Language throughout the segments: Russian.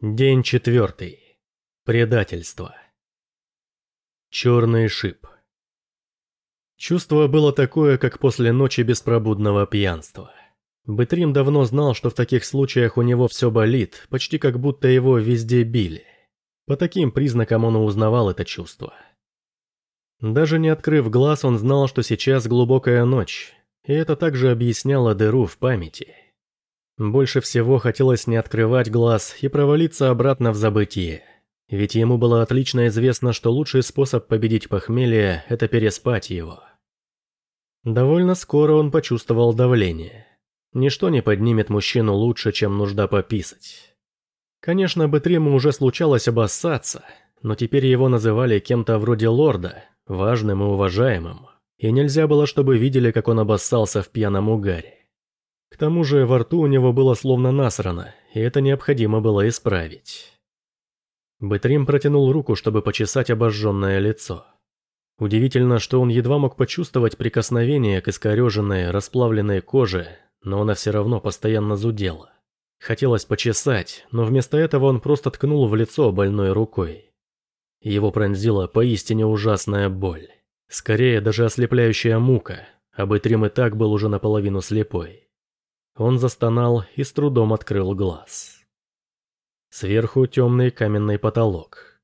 День четвертый. Предательство. Черный шип. Чувство было такое, как после ночи беспробудного пьянства. Бытрим давно знал, что в таких случаях у него все болит, почти как будто его везде били. По таким признакам он узнавал это чувство. Даже не открыв глаз, он знал, что сейчас глубокая ночь, и это также объясняло дыру в памяти – больше всего хотелось не открывать глаз и провалиться обратно в забытие. Ведь ему было отлично известно, что лучший способ победить похмелье – это переспать его. Довольно скоро он почувствовал давление. Ничто не поднимет мужчину лучше, чем нужда пописать. Конечно, Бетриму уже случалось обоссаться, но теперь его называли кем-то вроде лорда, важным и уважаемым, и нельзя было, чтобы видели, как он обоссался в пьяном угаре. К тому же во рту у него было словно насрано, и это необходимо было исправить. Бэтрим протянул руку, чтобы почесать обожженное лицо. Удивительно, что он едва мог почувствовать прикосновение к искореженной, расплавленной коже, но она все равно постоянно зудела. Хотелось почесать, но вместо этого он просто ткнул в лицо больной рукой. Его пронзила поистине ужасная боль. Скорее, даже ослепляющая мука, а Бэтрим и так был уже наполовину слепой. Он застонал и с трудом открыл глаз. Сверху темный каменный потолок.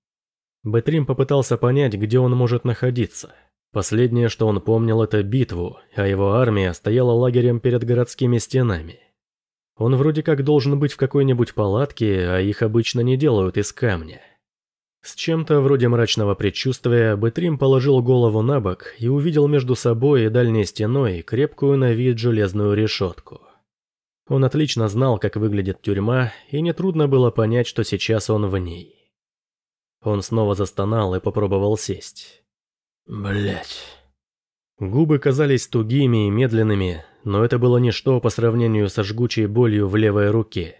Бэтрим попытался понять, где он может находиться. Последнее, что он помнил, это битву, а его армия стояла лагерем перед городскими стенами. Он вроде как должен быть в какой-нибудь палатке, а их обычно не делают из камня. С чем-то вроде мрачного предчувствия Бэтрим положил голову на бок и увидел между собой и дальней стеной крепкую на вид железную решетку. Он отлично знал, как выглядит тюрьма, и нетрудно было понять, что сейчас он в ней. Он снова застонал и попробовал сесть. Блять. Губы казались тугими и медленными, но это было ничто по сравнению со жгучей болью в левой руке.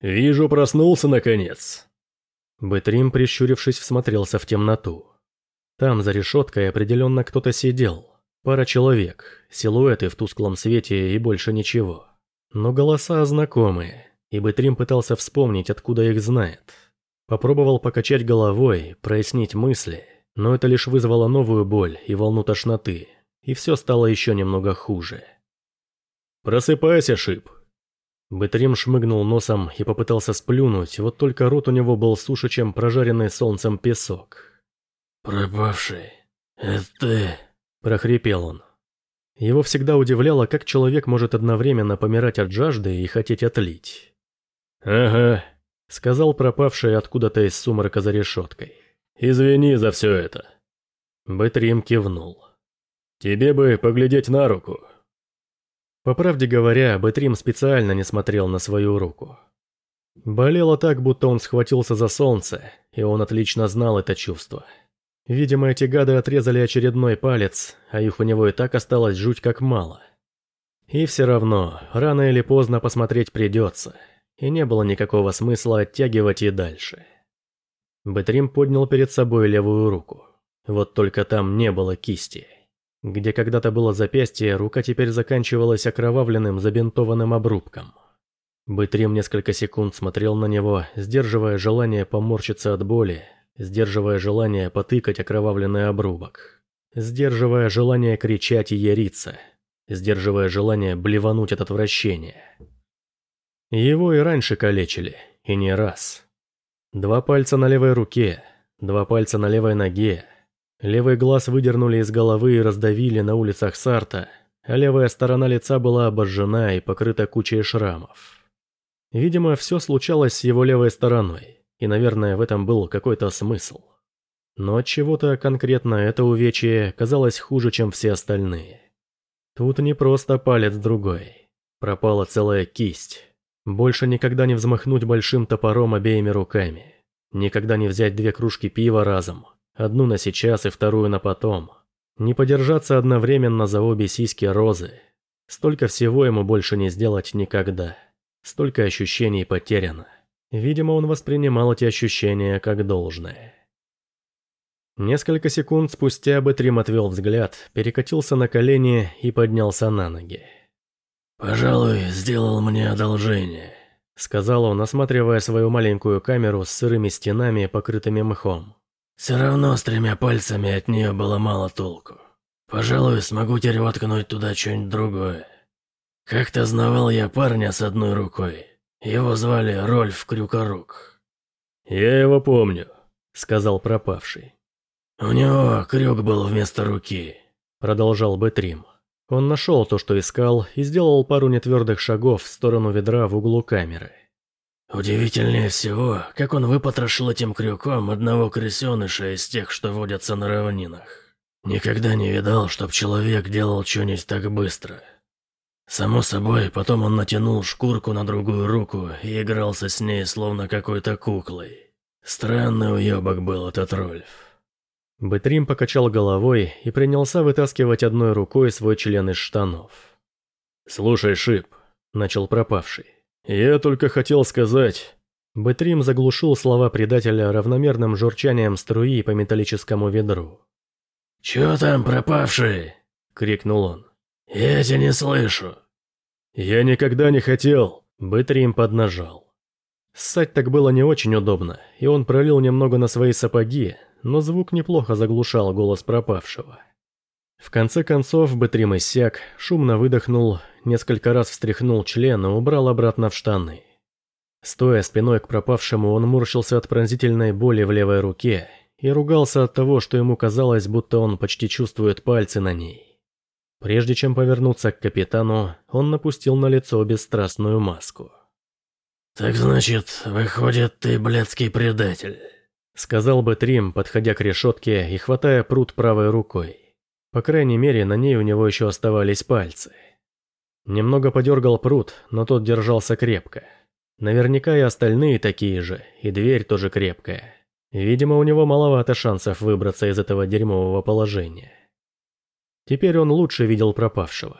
«Вижу, проснулся наконец!» Бэтрим, прищурившись, всмотрелся в темноту. Там, за решеткой, определенно кто-то сидел. Пара человек, силуэты в тусклом свете и больше ничего. Но голоса знакомые, и Бэтрим пытался вспомнить, откуда их знает. Попробовал покачать головой, прояснить мысли, но это лишь вызвало новую боль и волну тошноты, и все стало еще немного хуже. «Просыпайся, Шип!» Бэтрим шмыгнул носом и попытался сплюнуть, вот только рот у него был суше, чем прожаренный солнцем песок. «Пропавший, это ты?» – прохрипел он. Его всегда удивляло, как человек может одновременно помирать от жажды и хотеть отлить. «Ага», — сказал пропавший откуда-то из сумрака за решеткой. «Извини за все это». Бэтрим кивнул. «Тебе бы поглядеть на руку». По правде говоря, Бэтрим специально не смотрел на свою руку. Болело так, будто он схватился за солнце, и он отлично знал это чувство. Видимо, эти гады отрезали очередной палец, а их у него и так осталось жуть как мало. И все равно, рано или поздно посмотреть придется, и не было никакого смысла оттягивать и дальше. Бэтрим поднял перед собой левую руку. Вот только там не было кисти. Где когда-то было запястье, рука теперь заканчивалась окровавленным забинтованным обрубком. Бэтрим несколько секунд смотрел на него, сдерживая желание поморщиться от боли, сдерживая желание потыкать окровавленный обрубок, сдерживая желание кричать и яриться, сдерживая желание блевануть от отвращения. Его и раньше калечили, и не раз. Два пальца на левой руке, два пальца на левой ноге. Левый глаз выдернули из головы и раздавили на улицах Сарта, а левая сторона лица была обожжена и покрыта кучей шрамов. Видимо, все случалось с его левой стороной и, наверное, в этом был какой-то смысл. Но от чего-то конкретно это увечье казалось хуже, чем все остальные. Тут не просто палец другой. Пропала целая кисть. Больше никогда не взмахнуть большим топором обеими руками. Никогда не взять две кружки пива разом. Одну на сейчас и вторую на потом. Не подержаться одновременно за обе сиськи розы. Столько всего ему больше не сделать никогда. Столько ощущений потеряно. Видимо, он воспринимал эти ощущения как должное. Несколько секунд спустя Бэтрим отвел взгляд, перекатился на колени и поднялся на ноги. «Пожалуй, сделал мне одолжение», — сказал он, осматривая свою маленькую камеру с сырыми стенами, покрытыми мхом. «Все равно с тремя пальцами от нее было мало толку. Пожалуй, смогу теперь воткнуть туда что-нибудь другое. Как-то знавал я парня с одной рукой. Его звали Рольф Крюкорук». «Я его помню», — сказал пропавший. «У него крюк был вместо руки», — продолжал Бэтрим. Он нашел то, что искал, и сделал пару нетвердых шагов в сторону ведра в углу камеры. Удивительнее всего, как он выпотрошил этим крюком одного крысеныша из тех, что водятся на равнинах. Никогда не видал, чтоб человек делал что-нибудь так быстро. Само собой, потом он натянул шкурку на другую руку и игрался с ней, словно какой-то куклой. Странный уебок был этот Рольф. Бэтрим покачал головой и принялся вытаскивать одной рукой свой член из штанов. «Слушай, Шип», — начал пропавший, — «я только хотел сказать...» Бэтрим заглушил слова предателя равномерным журчанием струи по металлическому ведру. «Чё там, пропавший?» — крикнул он. «Я тебя не слышу». «Я никогда не хотел...» — Бэтрим поднажал. Ссать так было не очень удобно, и он пролил немного на свои сапоги, но звук неплохо заглушал голос пропавшего. В конце концов Бэтрим иссяк, шумно выдохнул, несколько раз встряхнул член и убрал обратно в штаны. Стоя спиной к пропавшему, он морщился от пронзительной боли в левой руке и ругался от того, что ему казалось, будто он почти чувствует пальцы на ней. Прежде чем повернуться к капитану, он напустил на лицо бесстрастную маску. «Так значит, выходит, ты блядский предатель?» Сказал бы Трим, подходя к решетке и хватая пруд правой рукой. По крайней мере, на ней у него еще оставались пальцы. Немного подергал пруд, но тот держался крепко. Наверняка и остальные такие же, и дверь тоже крепкая. Видимо, у него маловато шансов выбраться из этого дерьмового положения. Теперь он лучше видел пропавшего.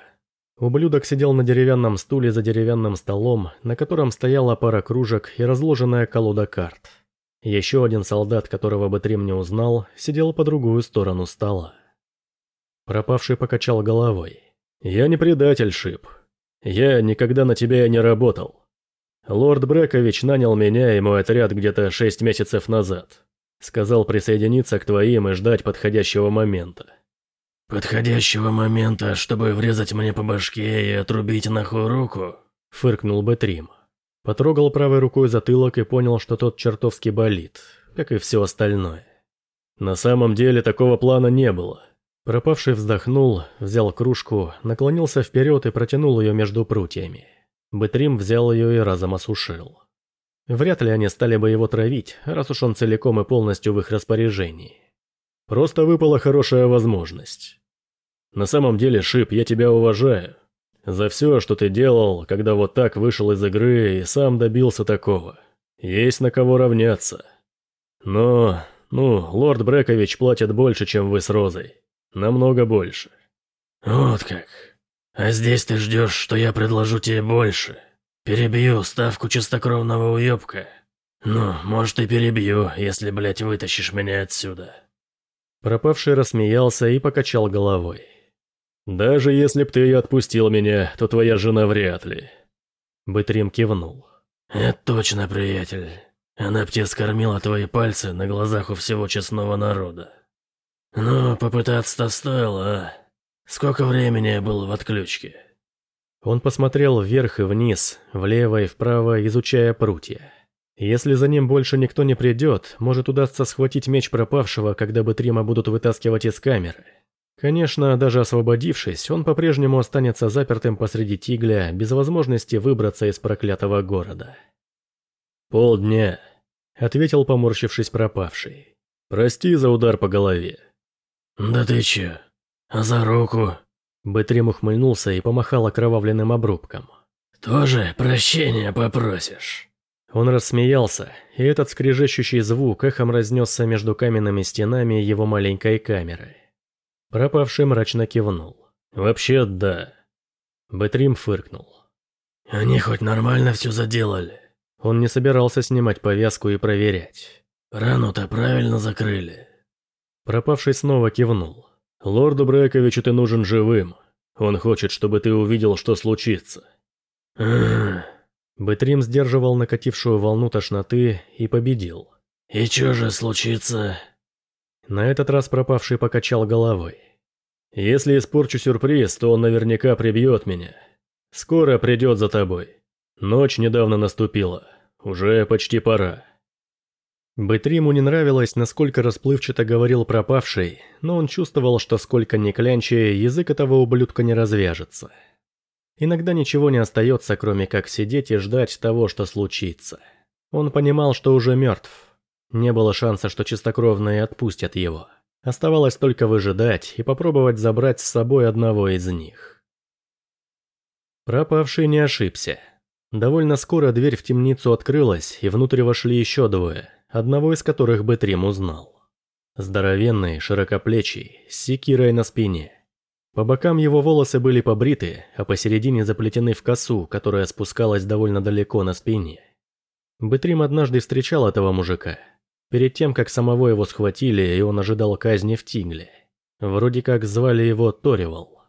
Ублюдок сидел на деревянном стуле за деревянным столом, на котором стояла пара кружек и разложенная колода карт. Еще один солдат, которого Бэтрим не узнал, сидел по другую сторону стола. Пропавший покачал головой. «Я не предатель, Шип. Я никогда на тебя не работал. Лорд Брекович нанял меня и мой отряд где-то шесть месяцев назад. Сказал присоединиться к твоим и ждать подходящего момента. «Подходящего момента, чтобы врезать мне по башке и отрубить нахуй руку?» – фыркнул Бэтрим. Потрогал правой рукой затылок и понял, что тот чертовски болит, как и все остальное. На самом деле такого плана не было. Пропавший вздохнул, взял кружку, наклонился вперед и протянул ее между прутьями. Бэтрим взял ее и разом осушил. Вряд ли они стали бы его травить, раз уж он целиком и полностью в их распоряжении. Просто выпала хорошая возможность. На самом деле, Шип, я тебя уважаю. За все, что ты делал, когда вот так вышел из игры и сам добился такого. Есть на кого равняться. Но, ну, лорд Брекович платит больше, чем вы с Розой. Намного больше. Вот как. А здесь ты ждешь, что я предложу тебе больше. Перебью ставку чистокровного уебка. Ну, может и перебью, если, блядь, вытащишь меня отсюда. Пропавший рассмеялся и покачал головой. «Даже если б ты отпустил меня, то твоя жена вряд ли». Бытрим кивнул. «Это точно, приятель. Она б тебе скормила твои пальцы на глазах у всего честного народа. Ну, попытаться-то стоило, а? Сколько времени я был в отключке?» Он посмотрел вверх и вниз, влево и вправо, изучая прутья. Если за ним больше никто не придет, может удастся схватить меч пропавшего, когда Бытрима будут вытаскивать из камеры. Конечно, даже освободившись, он по-прежнему останется запертым посреди Тигля, без возможности выбраться из проклятого города. «Полдня», — ответил поморщившись пропавший. «Прости за удар по голове». «Да ты чё? А за руку?» Бэтрим ухмыльнулся и помахал окровавленным обрубком. «Тоже прощения попросишь?» Он рассмеялся, и этот скрежещущий звук эхом разнесся между каменными стенами его маленькой камеры. Пропавший мрачно кивнул. «Вообще, да». Бэтрим фыркнул. «Они хоть нормально все заделали?» Он не собирался снимать повязку и проверять. «Рану-то правильно закрыли?» Пропавший снова кивнул. «Лорду Брековичу ты нужен живым. Он хочет, чтобы ты увидел, что случится». Бэтрим сдерживал накатившую волну тошноты и победил. «И чё же случится?» На этот раз пропавший покачал головой. «Если испорчу сюрприз, то он наверняка прибьет меня. Скоро придет за тобой. Ночь недавно наступила. Уже почти пора». Бэтриму не нравилось, насколько расплывчато говорил пропавший, но он чувствовал, что сколько ни клянчи, язык этого ублюдка не развяжется. Иногда ничего не остается, кроме как сидеть и ждать того, что случится. Он понимал, что уже мертв. Не было шанса, что чистокровные отпустят его. Оставалось только выжидать и попробовать забрать с собой одного из них. Пропавший не ошибся. Довольно скоро дверь в темницу открылась, и внутрь вошли еще двое, одного из которых Бэтрим узнал. Здоровенный, широкоплечий, с секирой на спине. По бокам его волосы были побриты, а посередине заплетены в косу, которая спускалась довольно далеко на спине. Бэтрим однажды встречал этого мужика. Перед тем, как самого его схватили, и он ожидал казни в Тигле. Вроде как звали его Торивал.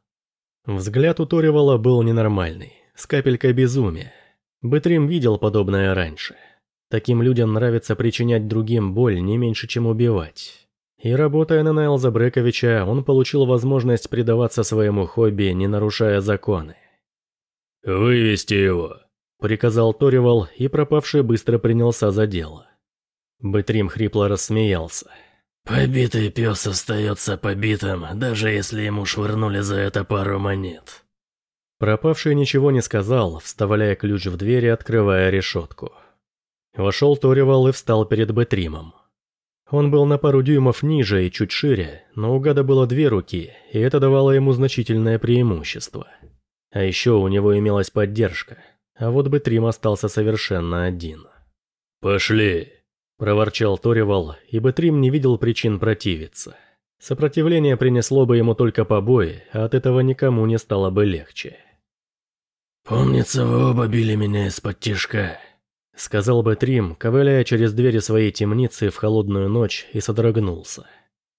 Взгляд у Торивала был ненормальный, с капелькой безумия. Бэтрим видел подобное раньше. Таким людям нравится причинять другим боль не меньше, чем убивать. И работая на Найлза Брековича, он получил возможность предаваться своему хобби, не нарушая законы. «Вывести его», – приказал Торивал, и пропавший быстро принялся за дело. Бэтрим хрипло рассмеялся. «Побитый пес остается побитым, даже если ему швырнули за это пару монет». Пропавший ничего не сказал, вставляя ключ в дверь и открывая решетку. Вошел Торивал и встал перед Бэтримом. Он был на пару дюймов ниже и чуть шире, но у гада было две руки, и это давало ему значительное преимущество. А еще у него имелась поддержка, а вот бы Трим остался совершенно один. «Пошли!» – проворчал Торивал, ибо Трим не видел причин противиться. Сопротивление принесло бы ему только побои, а от этого никому не стало бы легче. «Помнится, вы оба били меня из-под тишка», — сказал бы Трим, ковыляя через двери своей темницы в холодную ночь и содрогнулся.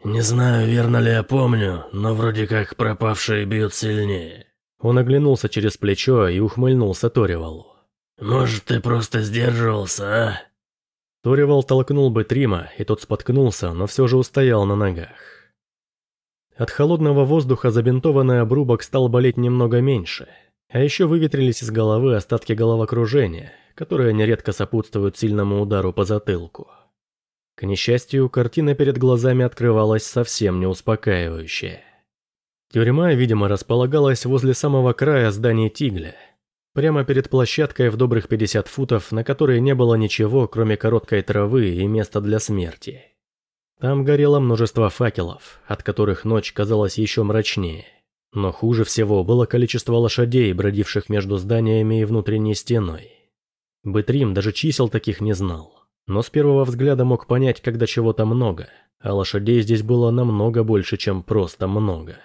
«Не знаю, верно ли я помню, но вроде как пропавшие бьют сильнее». Он оглянулся через плечо и ухмыльнулся Торивалу. «Может, ты просто сдерживался, а?» Торивал толкнул бы Трима, и тот споткнулся, но все же устоял на ногах. От холодного воздуха забинтованный обрубок стал болеть немного меньше, а еще выветрились из головы остатки головокружения, которые нередко сопутствуют сильному удару по затылку. К несчастью, картина перед глазами открывалась совсем не успокаивающая. Тюрьма, видимо, располагалась возле самого края здания Тигля, прямо перед площадкой в добрых 50 футов, на которой не было ничего, кроме короткой травы и места для смерти. Там горело множество факелов, от которых ночь казалась еще мрачнее. Но хуже всего было количество лошадей, бродивших между зданиями и внутренней стеной. Бэтрим даже чисел таких не знал, но с первого взгляда мог понять, когда чего-то много, а лошадей здесь было намного больше, чем просто много.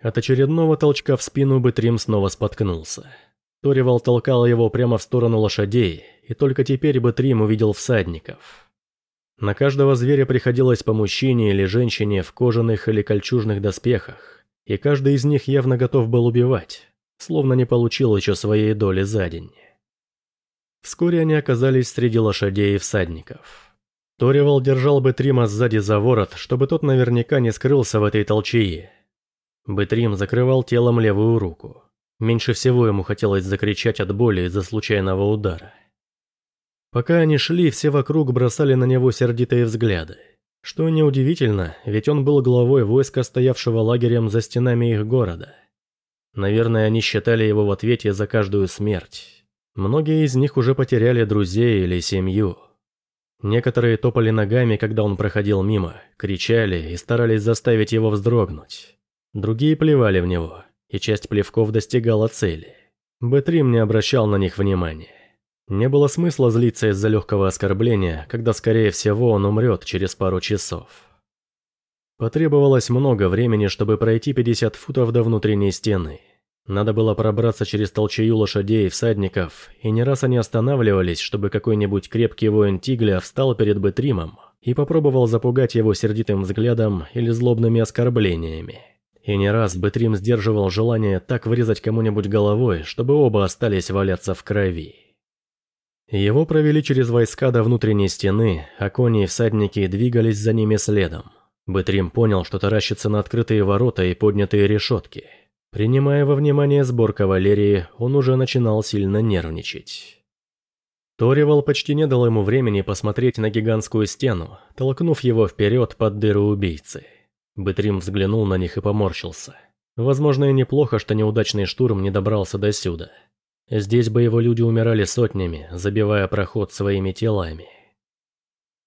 От очередного толчка в спину Бэтрим снова споткнулся. Торивал толкал его прямо в сторону лошадей, и только теперь Бэтрим увидел всадников. На каждого зверя приходилось по мужчине или женщине в кожаных или кольчужных доспехах, и каждый из них явно готов был убивать, словно не получил еще своей доли за день. Вскоре они оказались среди лошадей и всадников. Торивал держал Бетрима сзади за ворот, чтобы тот наверняка не скрылся в этой толчее. Бетрим закрывал телом левую руку. Меньше всего ему хотелось закричать от боли из-за случайного удара. Пока они шли, все вокруг бросали на него сердитые взгляды. Что неудивительно, ведь он был главой войска, стоявшего лагерем за стенами их города. Наверное, они считали его в ответе за каждую смерть. Многие из них уже потеряли друзей или семью. Некоторые топали ногами, когда он проходил мимо, кричали и старались заставить его вздрогнуть. Другие плевали в него, и часть плевков достигала цели. Бэтрим не обращал на них внимания. Не было смысла злиться из-за легкого оскорбления, когда, скорее всего, он умрет через пару часов. Потребовалось много времени, чтобы пройти 50 футов до внутренней стены – надо было пробраться через толчею лошадей и всадников, и не раз они останавливались, чтобы какой-нибудь крепкий воин Тигля встал перед Бетримом и попробовал запугать его сердитым взглядом или злобными оскорблениями. И не раз Бетрим сдерживал желание так врезать кому-нибудь головой, чтобы оба остались валяться в крови. Его провели через войска до внутренней стены, а кони и всадники двигались за ними следом. Бэтрим понял, что таращится на открытые ворота и поднятые решетки. Принимая во внимание сбор кавалерии, он уже начинал сильно нервничать. Торивал почти не дал ему времени посмотреть на гигантскую стену, толкнув его вперед под дыру убийцы. Бэтрим взглянул на них и поморщился. Возможно, и неплохо, что неудачный штурм не добрался до сюда. Здесь бы его люди умирали сотнями, забивая проход своими телами.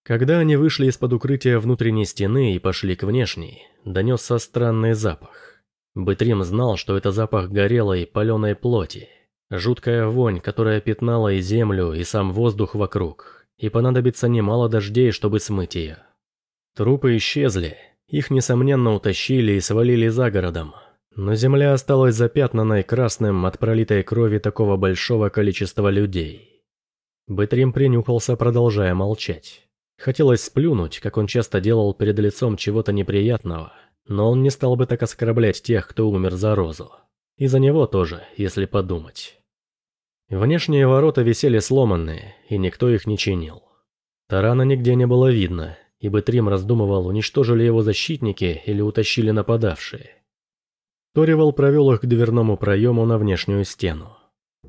Когда они вышли из-под укрытия внутренней стены и пошли к внешней, донесся странный запах. Бытрим знал, что это запах горелой, паленой плоти. Жуткая вонь, которая пятнала и землю, и сам воздух вокруг. И понадобится немало дождей, чтобы смыть ее. Трупы исчезли, их, несомненно, утащили и свалили за городом, но земля осталась запятнанной красным от пролитой крови такого большого количества людей. Бэтрим принюхался, продолжая молчать. Хотелось сплюнуть, как он часто делал перед лицом чего-то неприятного, но он не стал бы так оскорблять тех, кто умер за Розу. И за него тоже, если подумать. Внешние ворота висели сломанные, и никто их не чинил. Тарана нигде не было видно, и Бэтрим раздумывал, уничтожили его защитники или утащили нападавшие. Торивал провел их к дверному проему на внешнюю стену.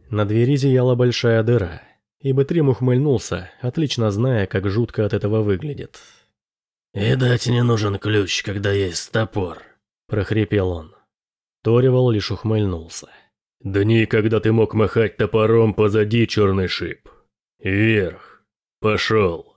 На двери зияла большая дыра, и Бэтрим ухмыльнулся, отлично зная, как жутко от этого выглядит. «Видать, не нужен ключ, когда есть топор», – прохрипел он. Торивал лишь ухмыльнулся. «Дни, когда ты мог махать топором позади, черный шип. Вверх. Пошел».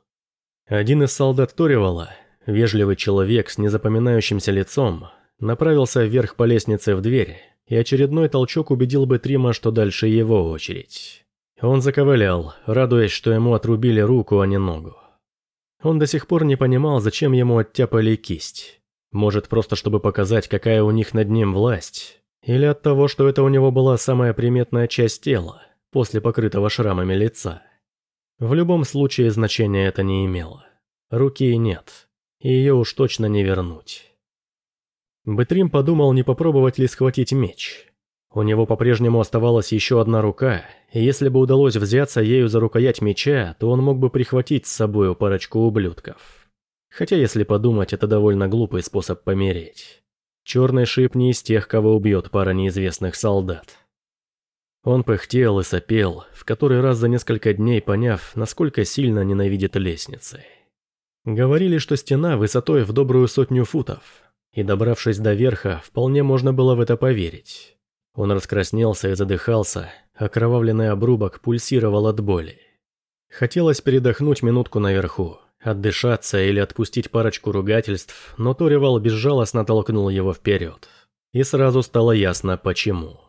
Один из солдат Торивала, вежливый человек с незапоминающимся лицом, направился вверх по лестнице в дверь, и очередной толчок убедил бы Трима, что дальше его очередь. Он заковылял, радуясь, что ему отрубили руку, а не ногу. Он до сих пор не понимал, зачем ему оттяпали кисть. Может, просто чтобы показать, какая у них над ним власть. Или от того, что это у него была самая приметная часть тела, после покрытого шрамами лица. В любом случае значения это не имело. Руки нет, и ее уж точно не вернуть. Бэтрим подумал, не попробовать ли схватить меч. У него по-прежнему оставалась еще одна рука, и если бы удалось взяться ею за рукоять меча, то он мог бы прихватить с собой парочку ублюдков. Хотя, если подумать, это довольно глупый способ помереть. Черный шип не из тех, кого убьет пара неизвестных солдат. Он пыхтел и сопел, в который раз за несколько дней поняв, насколько сильно ненавидит лестницы. Говорили, что стена высотой в добрую сотню футов, и добравшись до верха, вполне можно было в это поверить. Он раскраснелся и задыхался, окровавленный обрубок пульсировал от боли. Хотелось передохнуть минутку наверху, отдышаться или отпустить парочку ругательств, но Торивал безжалостно толкнул его вперед. И сразу стало ясно, почему.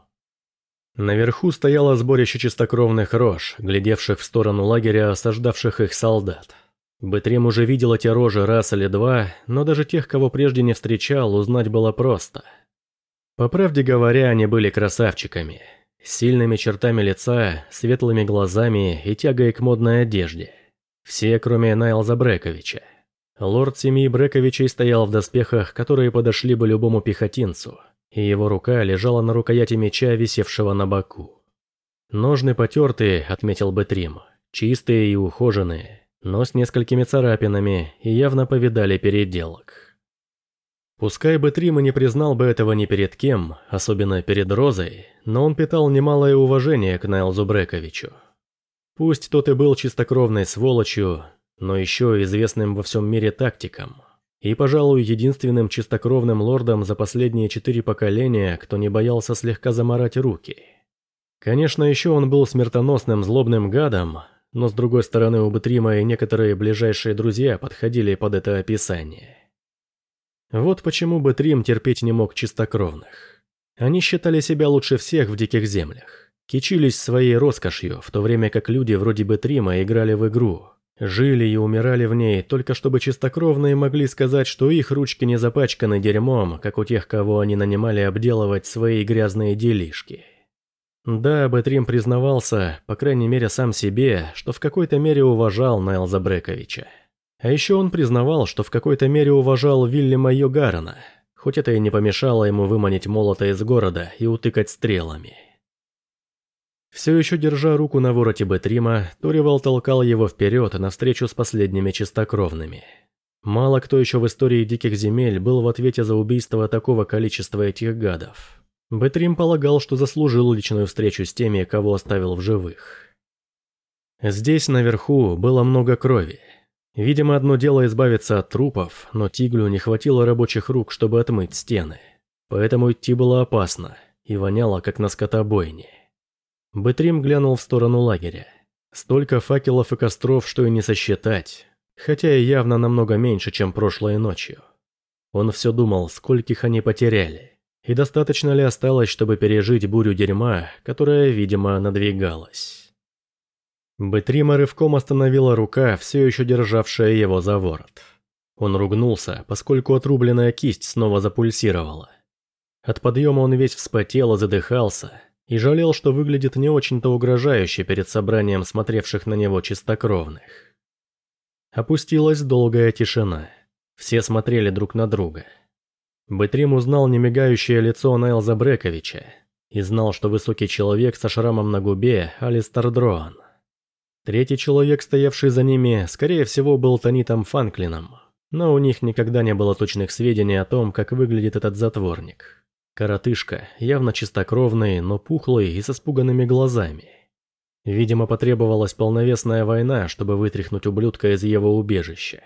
Наверху стояло сборище чистокровных рож, глядевших в сторону лагеря осаждавших их солдат. Бэтрим уже видел эти рожи раз или два, но даже тех, кого прежде не встречал, узнать было просто. По правде говоря, они были красавчиками. Сильными чертами лица, светлыми глазами и тягой к модной одежде. Все, кроме Найлза Брековича. Лорд семьи Брековичей стоял в доспехах, которые подошли бы любому пехотинцу, и его рука лежала на рукояти меча, висевшего на боку. Ножны потертые, отметил Бэтрим, чистые и ухоженные, но с несколькими царапинами и явно повидали переделок. Пускай бы Трима не признал бы этого ни перед кем, особенно перед Розой, но он питал немалое уважение к Найлзу Брековичу. Пусть тот и был чистокровной сволочью, но еще известным во всем мире тактиком. И, пожалуй, единственным чистокровным лордом за последние четыре поколения, кто не боялся слегка заморать руки. Конечно, еще он был смертоносным злобным гадом, но с другой стороны у Бетрима и некоторые ближайшие друзья подходили под это описание. Вот почему Бетрим терпеть не мог чистокровных. Они считали себя лучше всех в диких землях, кичились своей роскошью, в то время как люди вроде Бетрима играли в игру, жили и умирали в ней, только чтобы чистокровные могли сказать, что их ручки не запачканы дерьмом, как у тех, кого они нанимали обделывать свои грязные делишки. Да, Бэтрим признавался, по крайней мере сам себе, что в какой-то мере уважал Найлза Брековича. А еще он признавал, что в какой-то мере уважал Вильяма Йогарена, хоть это и не помешало ему выманить молота из города и утыкать стрелами. Все еще держа руку на вороте Бетрима, Торивал толкал его вперед навстречу с последними чистокровными. Мало кто еще в истории Диких Земель был в ответе за убийство такого количества этих гадов. Бетрим полагал, что заслужил личную встречу с теми, кого оставил в живых. Здесь, наверху, было много крови. Видимо, одно дело избавиться от трупов, но Тиглю не хватило рабочих рук, чтобы отмыть стены. Поэтому идти было опасно и воняло, как на скотобойне. Бэтрим глянул в сторону лагеря. Столько факелов и костров, что и не сосчитать, хотя и явно намного меньше, чем прошлой ночью. Он все думал, скольких они потеряли, и достаточно ли осталось, чтобы пережить бурю дерьма, которая, видимо, надвигалась. Бэтрима рывком остановила рука, все еще державшая его за ворот. Он ругнулся, поскольку отрубленная кисть снова запульсировала. От подъема он весь вспотел и задыхался, и жалел, что выглядит не очень-то угрожающе перед собранием смотревших на него чистокровных. Опустилась долгая тишина. Все смотрели друг на друга. Бэтрим узнал немигающее лицо Найлза Брековича и знал, что высокий человек со шрамом на губе – Алистер Дроан. Третий человек, стоявший за ними, скорее всего, был Танитом Фанклином, но у них никогда не было точных сведений о том, как выглядит этот затворник. Коротышка, явно чистокровный, но пухлый и со спуганными глазами. Видимо, потребовалась полновесная война, чтобы вытряхнуть ублюдка из его убежища.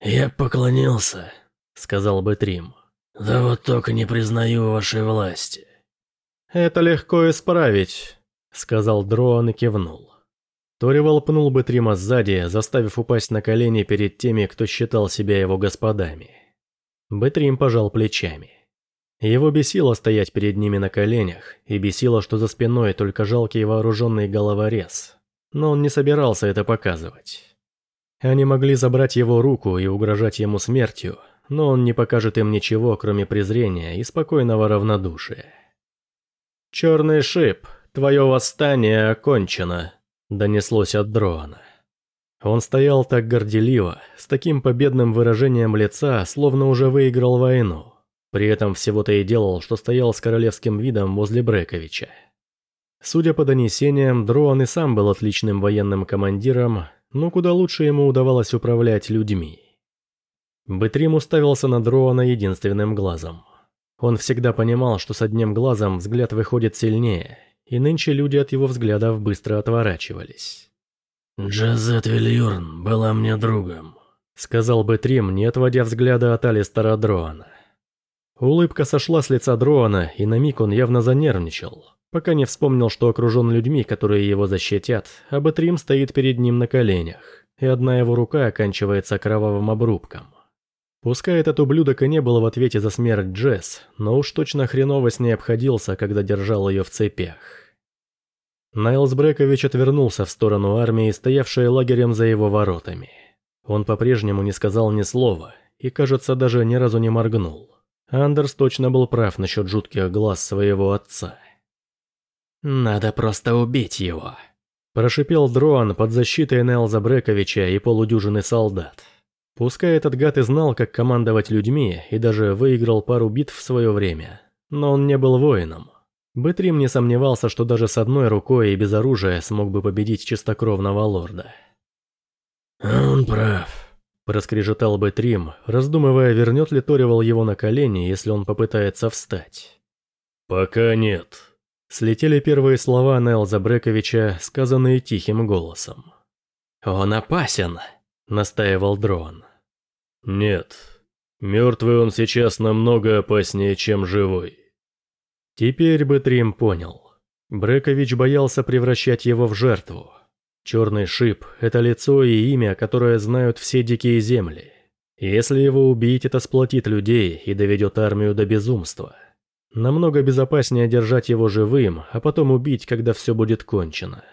«Я поклонился», — сказал Бэтрим. «Да вот только не признаю вашей власти». «Это легко исправить», — сказал Дроан и кивнул. Торивал пнул Бэтрима сзади, заставив упасть на колени перед теми, кто считал себя его господами. Бэтрим пожал плечами. Его бесило стоять перед ними на коленях, и бесило, что за спиной только жалкий вооруженный головорез. Но он не собирался это показывать. Они могли забрать его руку и угрожать ему смертью, но он не покажет им ничего, кроме презрения и спокойного равнодушия. «Черный шип, твое восстание окончено», — донеслось от Дроана. Он стоял так горделиво, с таким победным выражением лица, словно уже выиграл войну. При этом всего-то и делал, что стоял с королевским видом возле Брековича. Судя по донесениям, Дроан и сам был отличным военным командиром, но куда лучше ему удавалось управлять людьми. Бэтрим уставился на Дроана единственным глазом. Он всегда понимал, что с одним глазом взгляд выходит сильнее, и нынче люди от его взглядов быстро отворачивались. «Джазет Вильюрн была мне другом», — сказал Бэтрим, не отводя взгляда от Алистера Дроана. Улыбка сошла с лица Дроана, и на миг он явно занервничал, пока не вспомнил, что окружен людьми, которые его защитят, а Батрим стоит перед ним на коленях, и одна его рука оканчивается кровавым обрубком. Пускай этот ублюдок и не был в ответе за смерть Джесс, но уж точно хреново с ней обходился, когда держал ее в цепях. Найлс Брекович отвернулся в сторону армии, стоявшей лагерем за его воротами. Он по-прежнему не сказал ни слова и, кажется, даже ни разу не моргнул. Андерс точно был прав насчет жутких глаз своего отца. «Надо просто убить его», – прошипел Дроан под защитой Нелза Брековича и полудюжины солдат. Пускай этот гад и знал, как командовать людьми, и даже выиграл пару битв в свое время, но он не был воином. Бэтрим не сомневался, что даже с одной рукой и без оружия смог бы победить чистокровного лорда. «Он прав», Проскрежетал бы Трим, раздумывая, вернет ли Торивал его на колени, если он попытается встать. «Пока нет». Слетели первые слова Нелза Брековича, сказанные тихим голосом. «Он опасен», — настаивал Дрон. «Нет. Мертвый он сейчас намного опаснее, чем живой». Теперь бы Трим понял. Брекович боялся превращать его в жертву. Черный шип – это лицо и имя, которое знают все дикие земли. Если его убить, это сплотит людей и доведет армию до безумства. Намного безопаснее держать его живым, а потом убить, когда все будет кончено.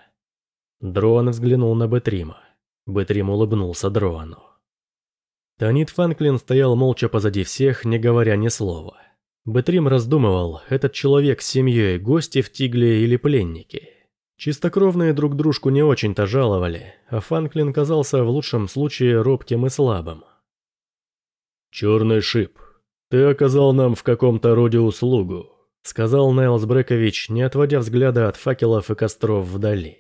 Дроан взглянул на Бетрима. Бетрим улыбнулся Дроану. Танит Фанклин стоял молча позади всех, не говоря ни слова. Бетрим раздумывал, этот человек с семьей, гости в Тигле или пленники. Чистокровные друг дружку не очень-то жаловали, а Фанклин казался в лучшем случае робким и слабым. «Черный шип, ты оказал нам в каком-то роде услугу. сказал Найлс Брекович, не отводя взгляда от факелов и костров вдали.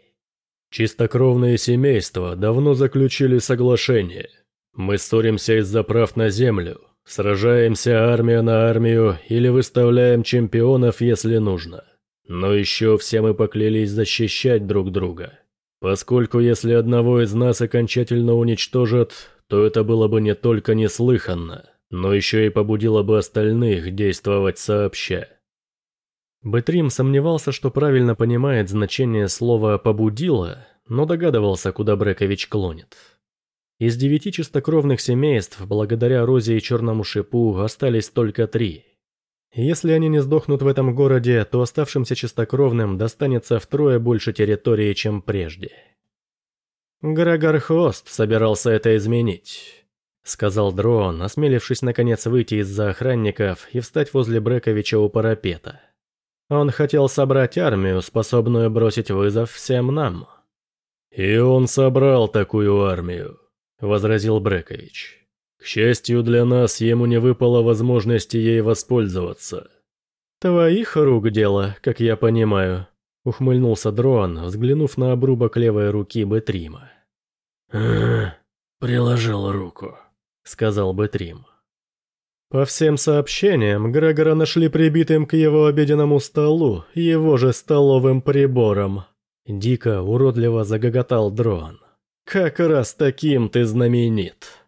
Чистокровные семейства давно заключили соглашение. Мы ссоримся из-за прав на землю, сражаемся армия на армию или выставляем чемпионов, если нужно. Но еще все мы поклялись защищать друг друга. Поскольку если одного из нас окончательно уничтожат, то это было бы не только неслыханно, но еще и побудило бы остальных действовать сообща. Бэтрим сомневался, что правильно понимает значение слова «побудило», но догадывался, куда Брекович клонит. Из девяти чистокровных семейств, благодаря Розе и Черному Шипу, остались только три. Если они не сдохнут в этом городе, то оставшимся чистокровным достанется втрое больше территории, чем прежде. Грегор Хвост собирался это изменить. — сказал Дрон, осмелившись наконец выйти из-за охранников и встать возле Брековича у парапета. Он хотел собрать армию, способную бросить вызов всем нам. «И он собрал такую армию», — возразил Брекович. «К счастью для нас, ему не выпало возможности ей воспользоваться». «Твоих рук дело, как я понимаю», — ухмыльнулся Дрон, взглянув на обрубок левой руки Бетрима. приложил руку», — сказал Бэтрим. По всем сообщениям, Грегора нашли прибитым к его обеденному столу, его же столовым прибором. Дико, уродливо загоготал дрон. «Как раз таким ты знаменит!»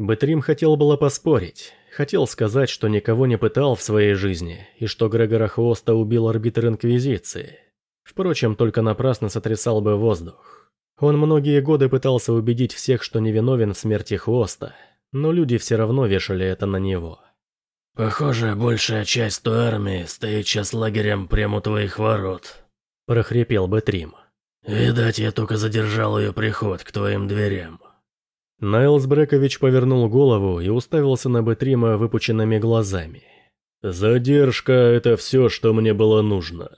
Бэтрим хотел было поспорить. Хотел сказать, что никого не пытал в своей жизни, и что Грегора Хвоста убил арбитр Инквизиции. Впрочем, только напрасно сотрясал бы воздух. Он многие годы пытался убедить всех, что невиновен в смерти Хвоста, но люди все равно вешали это на него. «Похоже, большая часть той армии стоит сейчас лагерем прямо у твоих ворот», – прохрипел Бэтрим. «Видать, я только задержал ее приход к твоим дверям». Найлс Брекович повернул голову и уставился на Бэтрима выпученными глазами. «Задержка – это все, что мне было нужно».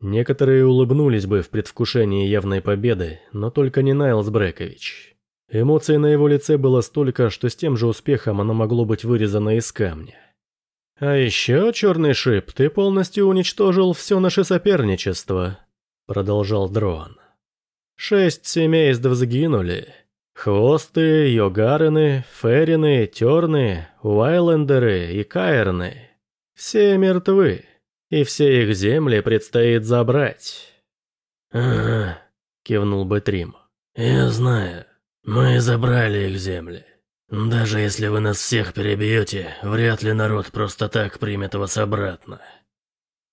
Некоторые улыбнулись бы в предвкушении явной победы, но только не Найлс Брекович. Эмоций на его лице было столько, что с тем же успехом оно могло быть вырезано из камня. «А еще, Черный Шип, ты полностью уничтожил все наше соперничество», — продолжал Дрон. «Шесть семейств сгинули. Хвосты, Йогарины, Ферины, Терны, Уайлендеры и Каерны. Все мертвы, и все их земли предстоит забрать». «Ага», — кивнул Бэтрим. «Я знаю. Мы забрали их земли. Даже если вы нас всех перебьете, вряд ли народ просто так примет вас обратно.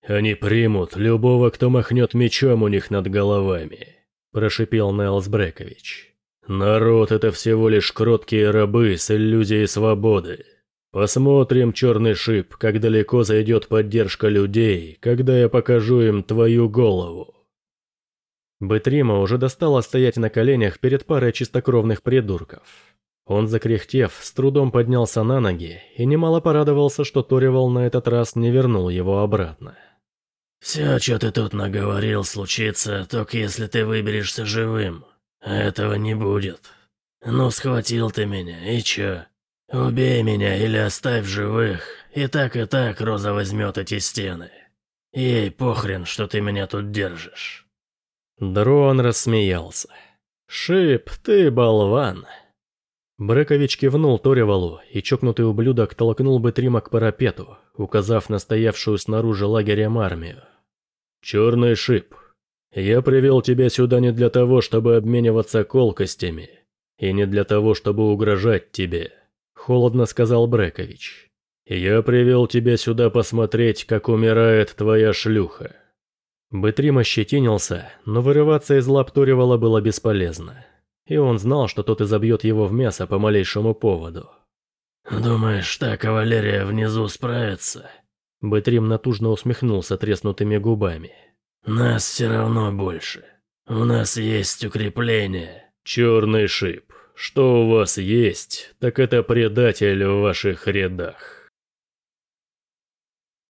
Они примут любого, кто махнет мечом у них над головами, прошипел Нелс Брекович. Народ это всего лишь кроткие рабы с иллюзией свободы. Посмотрим, черный шип, как далеко зайдет поддержка людей, когда я покажу им твою голову. Бэтрима уже достало стоять на коленях перед парой чистокровных придурков. Он, закряхтев, с трудом поднялся на ноги и немало порадовался, что Торивал на этот раз не вернул его обратно. «Все, что ты тут наговорил, случится, только если ты выберешься живым. Этого не будет. Ну, схватил ты меня, и чё? Убей меня или оставь живых, и так и так Роза возьмет эти стены. Ей похрен, что ты меня тут держишь». Дрон рассмеялся. «Шип, ты болван!» Брекович кивнул Торивалу, и чокнутый ублюдок толкнул бы Трима к парапету, указав на стоявшую снаружи лагерем армию. «Черный шип, я привел тебя сюда не для того, чтобы обмениваться колкостями, и не для того, чтобы угрожать тебе», — холодно сказал Брекович. «Я привел тебя сюда посмотреть, как умирает твоя шлюха». Бэтрим ощетинился, но вырываться из лап Торивала было бесполезно. И он знал, что тот изобьет его в мясо по малейшему поводу. «Думаешь, та кавалерия внизу справится?» Бэтрим натужно усмехнулся треснутыми губами. «Нас все равно больше. У нас есть укрепление». «Черный шип, что у вас есть, так это предатель в ваших рядах».